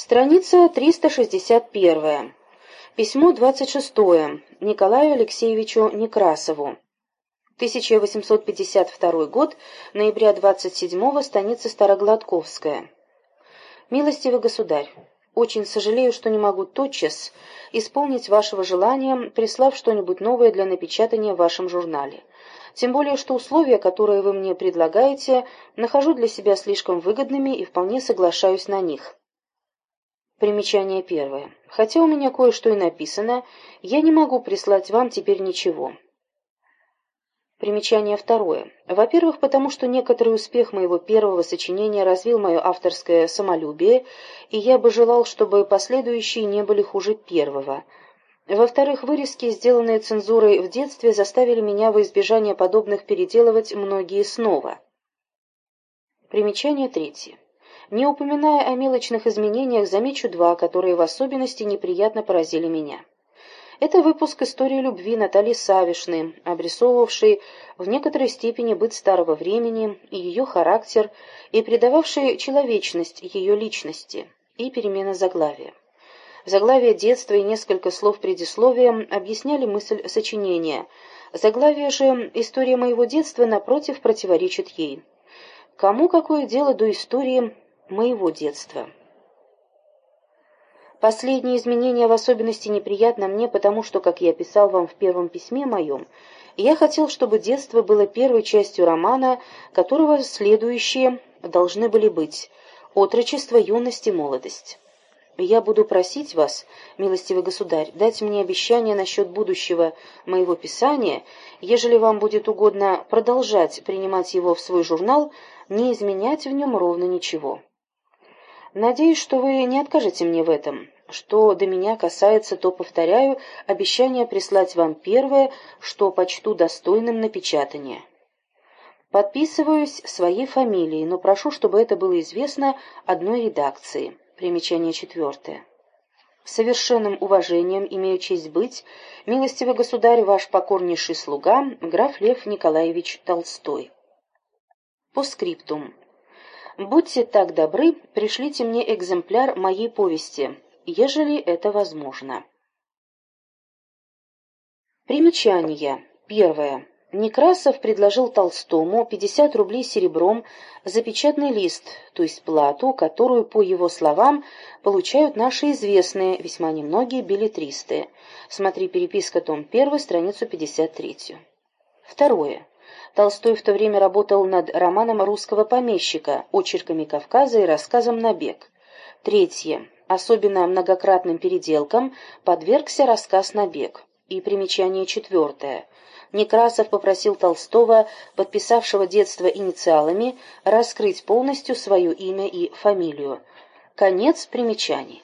Страница 361. Письмо 26. Николаю Алексеевичу Некрасову. 1852 год, ноября 27-го, станица Старогладковская. Милостивый государь, очень сожалею, что не могу тотчас исполнить вашего желания, прислав что-нибудь новое для напечатания в вашем журнале. Тем более, что условия, которые вы мне предлагаете, нахожу для себя слишком выгодными и вполне соглашаюсь на них. Примечание первое. Хотя у меня кое-что и написано, я не могу прислать вам теперь ничего. Примечание второе. Во-первых, потому что некоторый успех моего первого сочинения развил мое авторское самолюбие, и я бы желал, чтобы последующие не были хуже первого. Во-вторых, вырезки, сделанные цензурой в детстве, заставили меня во избежание подобных переделывать многие снова. Примечание третье. Не упоминая о мелочных изменениях, замечу два, которые в особенности неприятно поразили меня. Это выпуск истории любви Натальи Савишны, обрисовывавшей в некоторой степени быт старого времени и ее характер, и придававшей человечность ее личности, и перемена заглавия. Заглавие детства и несколько слов предисловия объясняли мысль сочинения. Заглавие же «История моего детства» напротив противоречит ей. Кому какое дело до истории моего детства. Последнее изменение в особенности неприятно мне, потому что, как я писал вам в первом письме моем, я хотел, чтобы детство было первой частью романа, которого следующие должны были быть «Отрочество, юность и молодость». Я буду просить вас, милостивый государь, дать мне обещание насчет будущего моего писания, ежели вам будет угодно продолжать принимать его в свой журнал, не изменять в нем ровно ничего. Надеюсь, что вы не откажете мне в этом. Что до меня касается, то, повторяю, обещание прислать вам первое, что почту достойным напечатания. Подписываюсь своей фамилией, но прошу, чтобы это было известно одной редакции. Примечание четвертое. Совершенным уважением имею честь быть, милостивый государь, ваш покорнейший слуга, граф Лев Николаевич Толстой. По скриптум. Будьте так добры, пришлите мне экземпляр моей повести, ежели это возможно. Примечание. Первое. Некрасов предложил Толстому 50 рублей серебром за печатный лист, то есть плату, которую, по его словам, получают наши известные, весьма немногие билетристы. Смотри переписка, том 1, страницу 53. Второе. Толстой в то время работал над романом русского помещика, очерками Кавказа и рассказом «Набег». Третье. Особенно многократным переделкам подвергся рассказ «Набег». И примечание четвертое. Некрасов попросил Толстого, подписавшего детство инициалами, раскрыть полностью свое имя и фамилию. Конец примечаний.